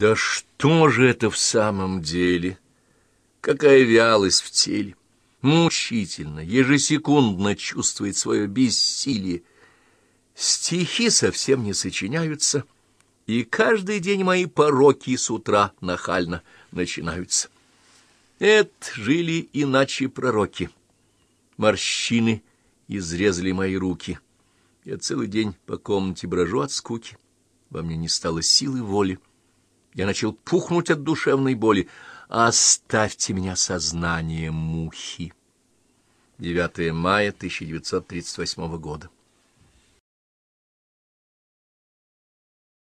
Да что же это в самом деле? Какая вялость в теле! Мучительно, ежесекундно чувствует свое бессилие. Стихи совсем не сочиняются, и каждый день мои пороки с утра нахально начинаются. Это жили иначе пророки. Морщины изрезали мои руки. Я целый день по комнате брожу от скуки. Во мне не стало силы воли. Я начал пухнуть от душевной боли. Оставьте меня сознание мухи. 9 мая 1938 года.